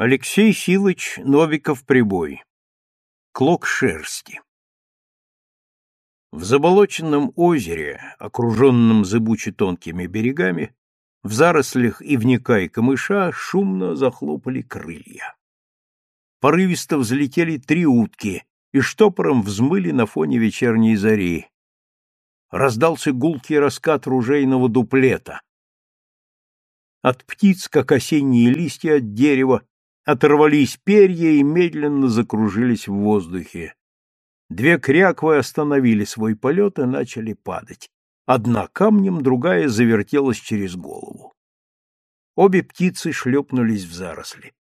Алексей Силыч Новиков-Прибой. Клок шерсти. В заболоченном озере, окруженном зыбуче-тонкими берегами, в зарослях ивника и камыша шумно захлопали крылья. Порывисто взлетели три утки и штопором взмыли на фоне вечерней зари. Раздался гулкий раскат ружейного дуплета. От птиц, как осенние листья от дерева, оторвались перья и медленно закружились в воздухе. Две кряквы остановили свой полет и начали падать. Одна камнем, другая завертелась через голову. Обе птицы шлепнулись в заросли.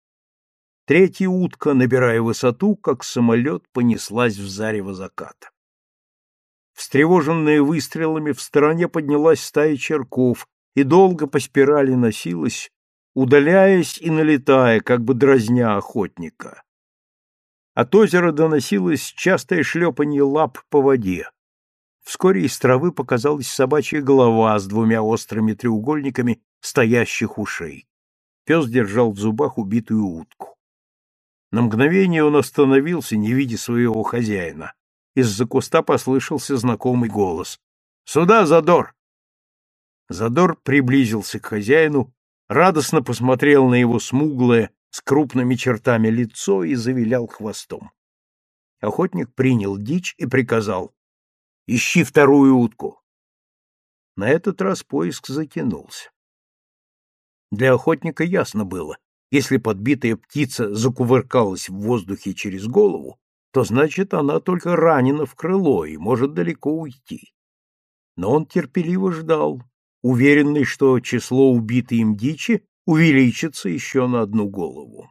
Третья утка, набирая высоту, как самолет, понеслась в зарево заката. Встревоженная выстрелами, в стороне поднялась стая черков и долго по спирали носилась, удаляясь и налетая, как бы дразня охотника. От озера доносилось частое шлепанье лап по воде. Вскоре из травы показалась собачья голова с двумя острыми треугольниками стоящих ушей. Пес держал в зубах убитую утку. На мгновение он остановился, не видя своего хозяина. Из-за куста послышался знакомый голос. «Сюда, Задор!» Задор приблизился к хозяину, радостно посмотрел на его смуглое, с крупными чертами лицо и завилял хвостом. Охотник принял дичь и приказал «Ищи вторую утку». На этот раз поиск затянулся. Для охотника ясно было, если подбитая птица закувыркалась в воздухе через голову, то значит, она только ранена в крыло и может далеко уйти. Но он терпеливо ждал, уверенный, что число убитой им дичи увеличится еще на одну голову.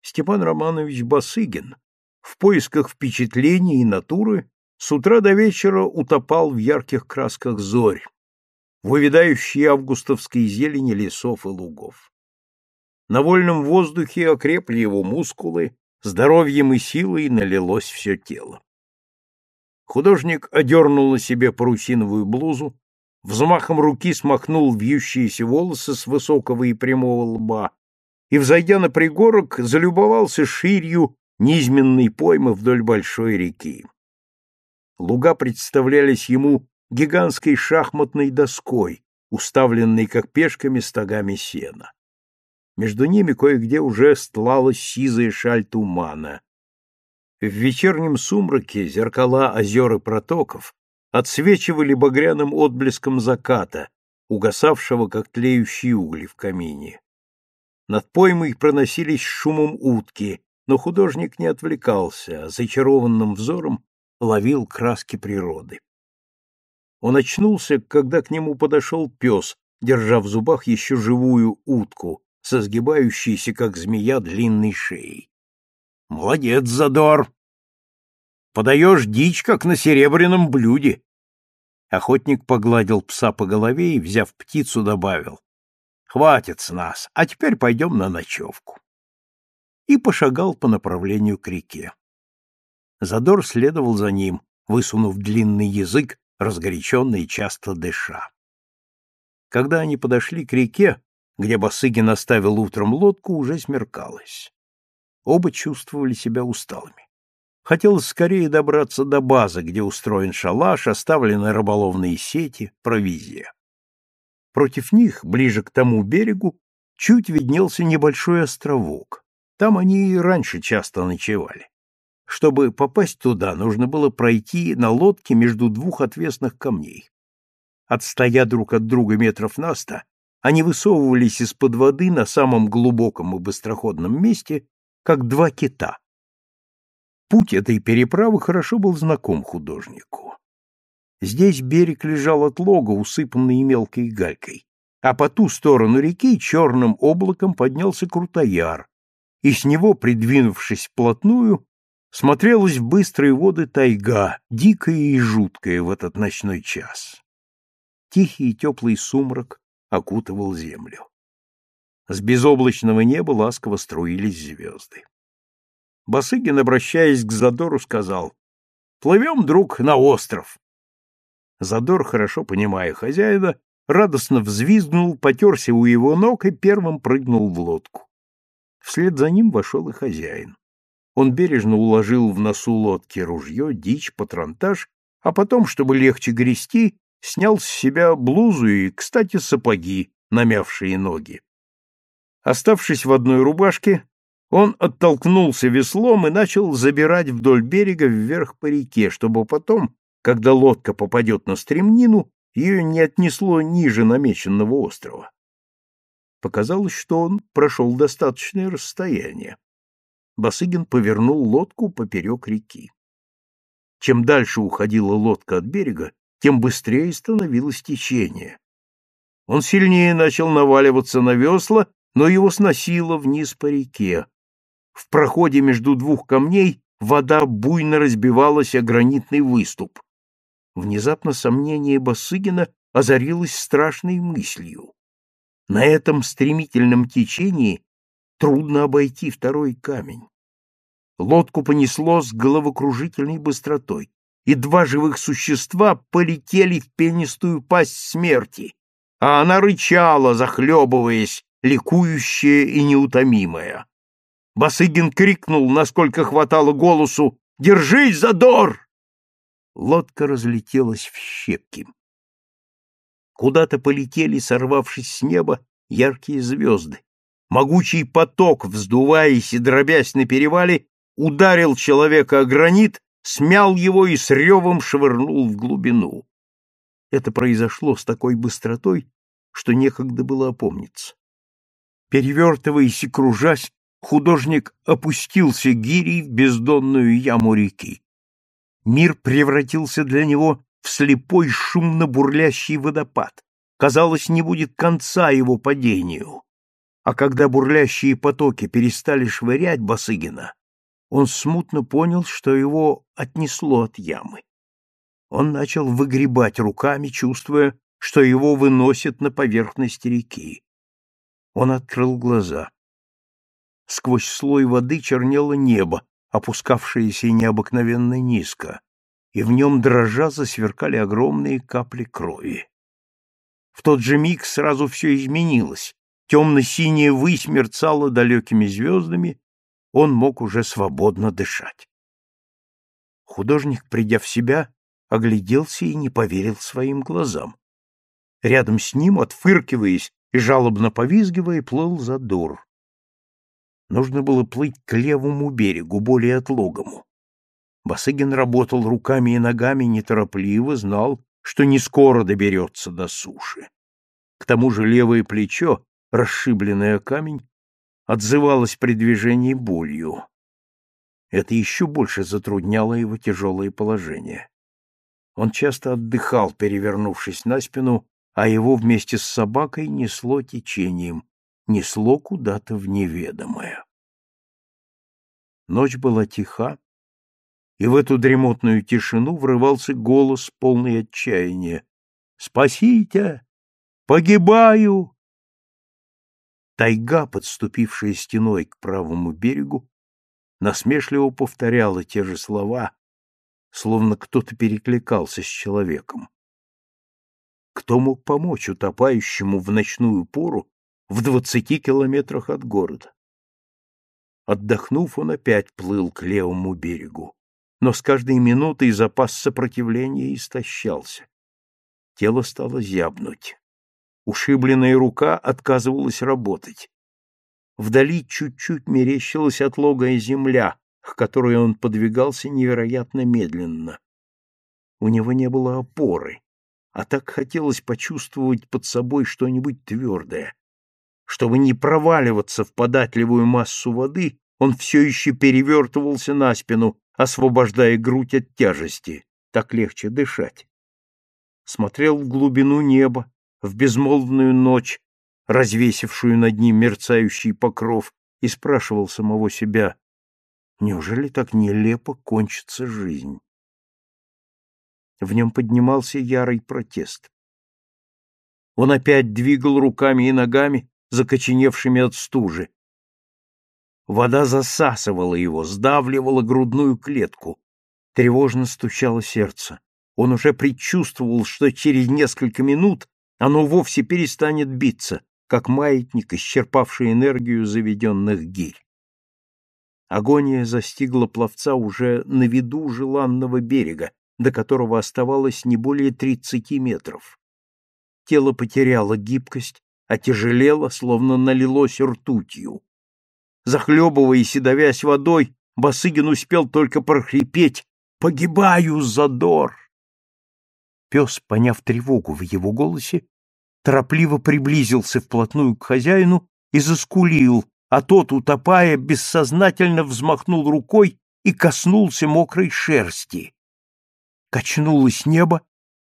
Степан Романович Басыгин в поисках впечатлений и натуры с утра до вечера утопал в ярких красках зорь, в увядающей августовской зелени лесов и лугов. На вольном воздухе окрепли его мускулы, здоровьем и силой налилось все тело. Художник одернул на себе парусиновую блузу, взмахом руки смахнул вьющиеся волосы с высокого и прямого лба и, взойдя на пригорок, залюбовался ширью низменной поймы вдоль большой реки. Луга представлялись ему гигантской шахматной доской, уставленной как пешками стогами сена. Между ними кое-где уже стлалась сизая шаль тумана. В вечернем сумраке зеркала озер и протоков отсвечивали багряным отблеском заката, угасавшего, как тлеющие угли в камине. Над поймой проносились шумом утки, но художник не отвлекался, а зачарованным взором ловил краски природы. Он очнулся, когда к нему подошел пес, держа в зубах еще живую утку, со сгибающейся, как змея, длинной шеей. — Молодец, Задор! Подаешь дичь, как на серебряном блюде. Охотник погладил пса по голове и, взяв птицу, добавил. Хватит с нас, а теперь пойдем на ночевку. И пошагал по направлению к реке. Задор следовал за ним, высунув длинный язык, разгоряченный и часто дыша. Когда они подошли к реке, где Басыгин оставил утром лодку, уже смеркалось. Оба чувствовали себя усталыми. Хотелось скорее добраться до базы, где устроен шалаш, оставлены рыболовные сети, провизия. Против них, ближе к тому берегу, чуть виднелся небольшой островок. Там они и раньше часто ночевали. Чтобы попасть туда, нужно было пройти на лодке между двух отвесных камней. Отстоя друг от друга метров на ста, они высовывались из-под воды на самом глубоком и быстроходном месте, как два кита. Путь этой переправы хорошо был знаком художнику. Здесь берег лежал от лога, усыпанный мелкой галькой, а по ту сторону реки черным облаком поднялся крутояр, и с него, придвинувшись вплотную, смотрелась в быстрые воды тайга, дикая и жуткая в этот ночной час. Тихий и теплый сумрак окутывал землю. С безоблачного неба ласково струились звезды. Басыгин, обращаясь к Задору, сказал, «Плывем, друг, на остров». Задор, хорошо понимая хозяина, радостно взвизгнул, потерся у его ног и первым прыгнул в лодку. Вслед за ним вошел и хозяин. Он бережно уложил в носу лодки ружье, дичь, патронтаж, а потом, чтобы легче грести, снял с себя блузу и, кстати, сапоги, намявшие ноги. Оставшись в одной рубашке, он оттолкнулся веслом и начал забирать вдоль берега вверх по реке, чтобы потом, когда лодка попадет на стремнину, ее не отнесло ниже намеченного острова. Показалось, что он прошел достаточное расстояние. Басыгин повернул лодку поперек реки. Чем дальше уходила лодка от берега, тем быстрее становилось течение. Он сильнее начал наваливаться на весла, но его сносило вниз по реке. В проходе между двух камней вода буйно разбивалась о гранитный выступ. Внезапно сомнение Басыгина озарилось страшной мыслью. На этом стремительном течении трудно обойти второй камень. Лодку понесло с головокружительной быстротой, и два живых существа полетели в пенистую пасть смерти, а она рычала, захлебываясь, ликующая и неутомимая. Басыгин крикнул, насколько хватало голосу, «Держись, задор!» Лодка разлетелась в щепки. Куда-то полетели, сорвавшись с неба, яркие звезды. Могучий поток, вздуваясь и дробясь на перевале, ударил человека о гранит, смял его и с ревом швырнул в глубину. Это произошло с такой быстротой, что некогда было опомниться. Перевертываясь и кружась, художник опустился гирей в бездонную яму реки. Мир превратился для него в слепой шумно бурлящий водопад. Казалось, не будет конца его падению. А когда бурлящие потоки перестали швырять Басыгина, он смутно понял, что его отнесло от ямы. Он начал выгребать руками, чувствуя, что его выносит на поверхность реки. Он открыл глаза. Сквозь слой воды чернело небо, опускавшееся необыкновенно низко, и в нем дрожа засверкали огромные капли крови. В тот же миг сразу все изменилось. Темно-синяя высь мерцала далекими звездами, он мог уже свободно дышать. Художник, придя в себя, огляделся и не поверил своим глазам. Рядом с ним, отфыркиваясь и жалобно повизгивая, плыл задор. Нужно было плыть к левому берегу, более отлогому. Басыгин работал руками и ногами неторопливо, знал, что не скоро доберется до суши. К тому же левое плечо, расшибленное камень, отзывалось при движении болью. Это еще больше затрудняло его тяжелое положение. Он часто отдыхал, перевернувшись на спину, а его вместе с собакой несло течением, несло куда-то в неведомое. Ночь была тиха, и в эту дремотную тишину врывался голос, полный отчаяния. «Спасите! Погибаю!» Тайга, подступившая стеной к правому берегу, насмешливо повторяла те же слова, словно кто-то перекликался с человеком. Кто мог помочь утопающему в ночную пору в двадцати километрах от города? Отдохнув, он опять плыл к левому берегу, но с каждой минутой запас сопротивления истощался. Тело стало зябнуть. Ушибленная рука отказывалась работать. Вдали чуть-чуть мерещилась отлогая земля, к которой он подвигался невероятно медленно. У него не было опоры, а так хотелось почувствовать под собой что-нибудь твердое. Чтобы не проваливаться в податливую массу воды, он все еще перевертывался на спину, освобождая грудь от тяжести. Так легче дышать. Смотрел в глубину неба, в безмолвную ночь, развесившую над ним мерцающий покров, и спрашивал самого себя, неужели так нелепо кончится жизнь? В нем поднимался ярый протест. Он опять двигал руками и ногами, закоченевшими от стужи. Вода засасывала его, сдавливала грудную клетку. Тревожно стучало сердце. Он уже предчувствовал, что через несколько минут оно вовсе перестанет биться, как маятник, исчерпавший энергию заведенных гирь. Агония застигла пловца уже на виду желанного берега, до которого оставалось не более тридцати метров. Тело потеряло гибкость, отяжелело, словно налилось ртутью. Захлебываясь и давясь водой, Басыгин успел только прохрипеть «Погибаю, задор!». Пес, поняв тревогу в его голосе, торопливо приблизился вплотную к хозяину и заскулил, а тот, утопая, бессознательно взмахнул рукой и коснулся мокрой шерсти. Качнулось небо,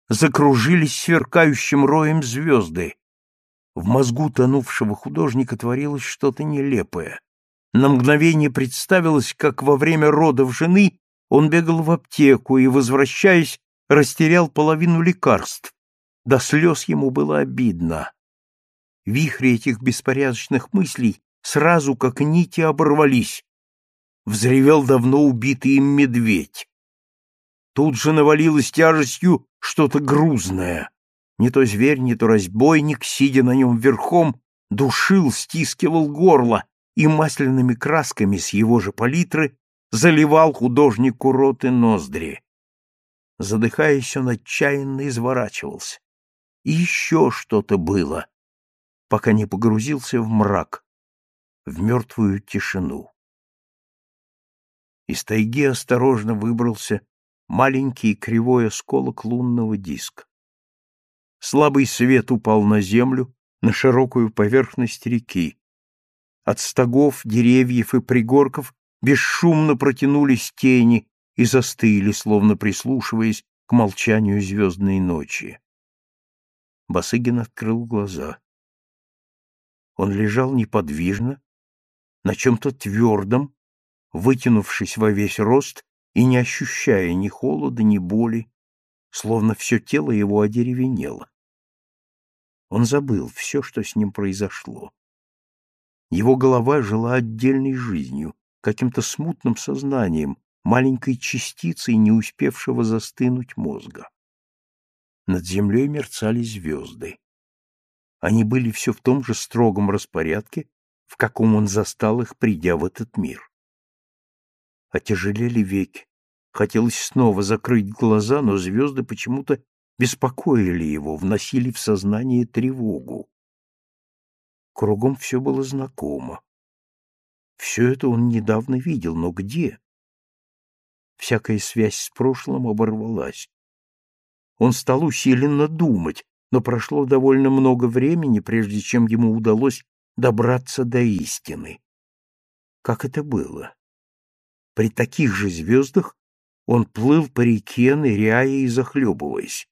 закружились сверкающим роем звезды. В мозгу тонувшего художника творилось что-то нелепое. На мгновение представилось, как во время родов жены он бегал в аптеку и, возвращаясь, растерял половину лекарств, до слез ему было обидно. Вихри этих беспорядочных мыслей сразу как нити оборвались. Взревел давно убитый им медведь. Тут же навалилось тяжестью что-то грузное. Не то зверь, не то разбойник, сидя на нем верхом, душил, стискивал горло и масляными красками с его же палитры заливал художнику рот и ноздри. Задыхаясь, он отчаянно изворачивался. И еще что-то было, пока не погрузился в мрак, в мертвую тишину. Из тайги осторожно выбрался маленький кривой осколок лунного диска. Слабый свет упал на землю, на широкую поверхность реки. От стогов, деревьев и пригорков бесшумно протянулись тени и застыли, словно прислушиваясь к молчанию звездной ночи. Басыгин открыл глаза. Он лежал неподвижно, на чем-то твердом, вытянувшись во весь рост и не ощущая ни холода, ни боли, словно все тело его одеревенело. Он забыл все, что с ним произошло. Его голова жила отдельной жизнью, каким-то смутным сознанием, маленькой частицей не успевшего застынуть мозга. Над землей мерцали звезды. Они были все в том же строгом распорядке, в каком он застал их, придя в этот мир. Отяжелели веки. Хотелось снова закрыть глаза, но звезды почему-то беспокоили его, вносили в сознание тревогу. Кругом все было знакомо. Все это он недавно видел, но где? Всякая связь с прошлым оборвалась. Он стал усиленно думать, но прошло довольно много времени, прежде чем ему удалось добраться до истины. Как это было? При таких же звездах он плыл по реке, ныряя и захлебываясь.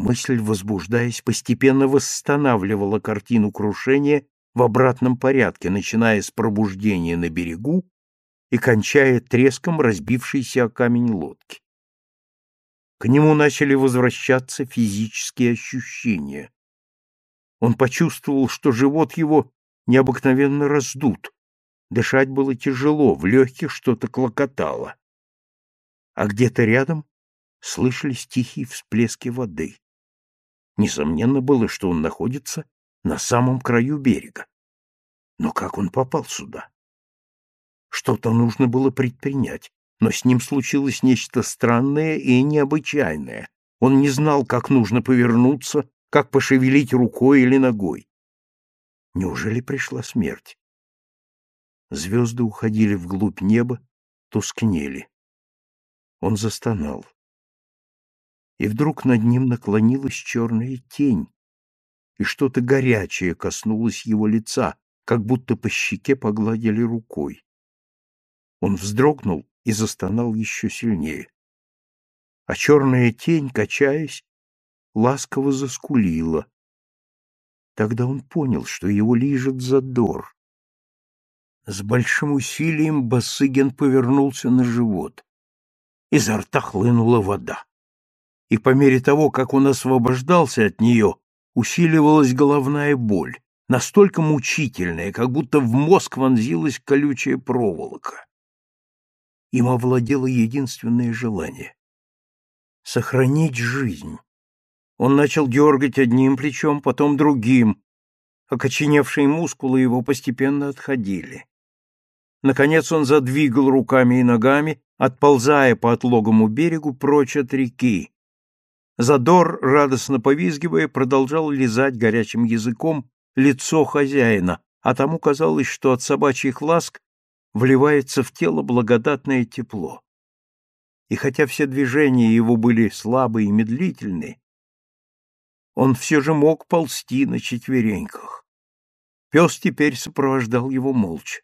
Мысль, возбуждаясь, постепенно восстанавливала картину крушения в обратном порядке, начиная с пробуждения на берегу и кончая треском разбившейся о камень лодки. К нему начали возвращаться физические ощущения. Он почувствовал, что живот его необыкновенно раздут. Дышать было тяжело, в легких что-то клокотало. А где-то рядом слышались тихие всплески воды. Несомненно было, что он находится на самом краю берега. Но как он попал сюда? Что-то нужно было предпринять но с ним случилось нечто странное и необычайное. Он не знал, как нужно повернуться, как пошевелить рукой или ногой. Неужели пришла смерть? Звезды уходили вглубь неба, тускнели. Он застонал. И вдруг над ним наклонилась черная тень, и что-то горячее коснулось его лица, как будто по щеке погладили рукой. Он вздрогнул и застонал еще сильнее. А черная тень, качаясь, ласково заскулила. Тогда он понял, что его лижет задор. С большим усилием Басыгин повернулся на живот. Изо рта хлынула вода. И по мере того, как он освобождался от нее, усиливалась головная боль, настолько мучительная, как будто в мозг вонзилась колючая проволока. Им овладело единственное желание — сохранить жизнь. Он начал дергать одним плечом, потом другим, Окоченевшие мускулы его постепенно отходили. Наконец он задвигал руками и ногами, отползая по отлогому берегу прочь от реки. Задор, радостно повизгивая, продолжал лизать горячим языком лицо хозяина, а тому казалось, что от собачьих ласк вливается в тело благодатное тепло. И хотя все движения его были слабые и медлительные, он все же мог ползти на четвереньках. Пес теперь сопровождал его молча.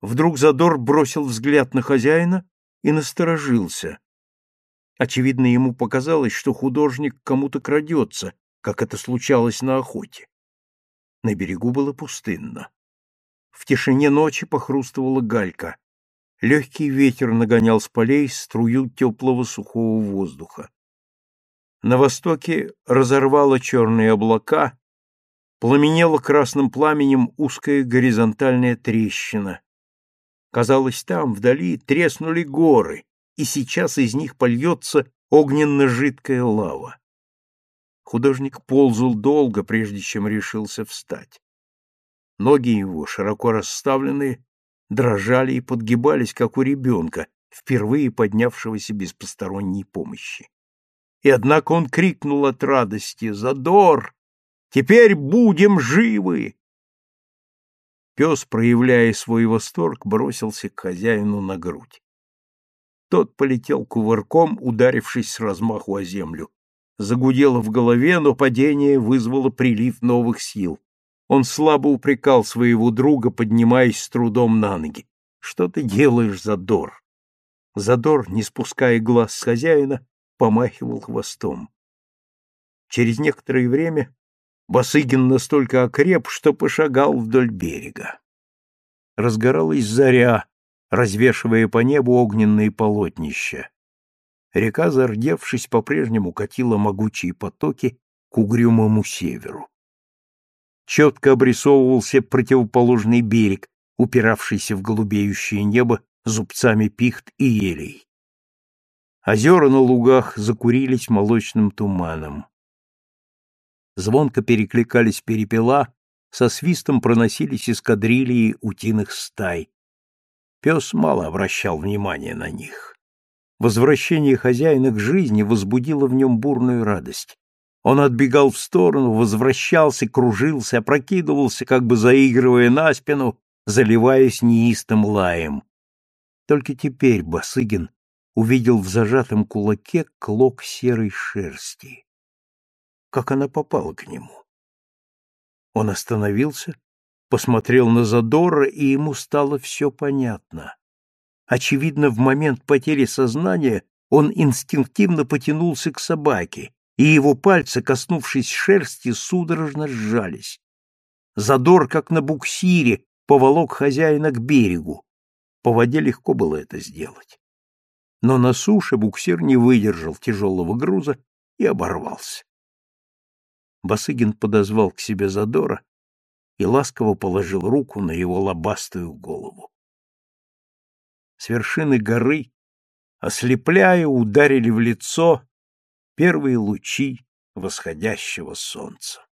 Вдруг Задор бросил взгляд на хозяина и насторожился. Очевидно, ему показалось, что художник кому-то крадется, как это случалось на охоте. На берегу было пустынно. В тишине ночи похрустывала галька. Легкий ветер нагонял с полей струю теплого сухого воздуха. На востоке разорвало черные облака, пламенела красным пламенем узкая горизонтальная трещина. Казалось, там, вдали, треснули горы, и сейчас из них польется огненно-жидкая лава. Художник ползал долго, прежде чем решился встать. Ноги его, широко расставленные, дрожали и подгибались, как у ребенка, впервые поднявшегося без посторонней помощи. И однако он крикнул от радости «Задор! Теперь будем живы!» Пес, проявляя свой восторг, бросился к хозяину на грудь. Тот полетел кувырком, ударившись с размаху о землю. Загудело в голове, но падение вызвало прилив новых сил. Он слабо упрекал своего друга, поднимаясь с трудом на ноги. «Что ты делаешь, Задор?» Задор, не спуская глаз с хозяина, помахивал хвостом. Через некоторое время Басыгин настолько окреп, что пошагал вдоль берега. Разгоралась заря, развешивая по небу огненные полотнища. Река, зардевшись, по-прежнему катила могучие потоки к угрюмому северу. Четко обрисовывался противоположный берег, упиравшийся в голубеющее небо зубцами пихт и елей. Озера на лугах закурились молочным туманом. Звонко перекликались перепела, со свистом проносились эскадрильи утиных стай. Пес мало обращал внимания на них. Возвращение хозяина к жизни возбудило в нем бурную радость. Он отбегал в сторону, возвращался, кружился, опрокидывался, как бы заигрывая на спину, заливаясь неистым лаем. Только теперь Басыгин увидел в зажатом кулаке клок серой шерсти как она попала к нему. Он остановился, посмотрел на Задора, и ему стало все понятно. Очевидно, в момент потери сознания он инстинктивно потянулся к собаке, и его пальцы, коснувшись шерсти, судорожно сжались. Задор, как на буксире, поволок хозяина к берегу. По воде легко было это сделать. Но на суше буксир не выдержал тяжелого груза и оборвался. Басыгин подозвал к себе Задора и ласково положил руку на его лобастую голову. С вершины горы, ослепляя, ударили в лицо первые лучи восходящего солнца.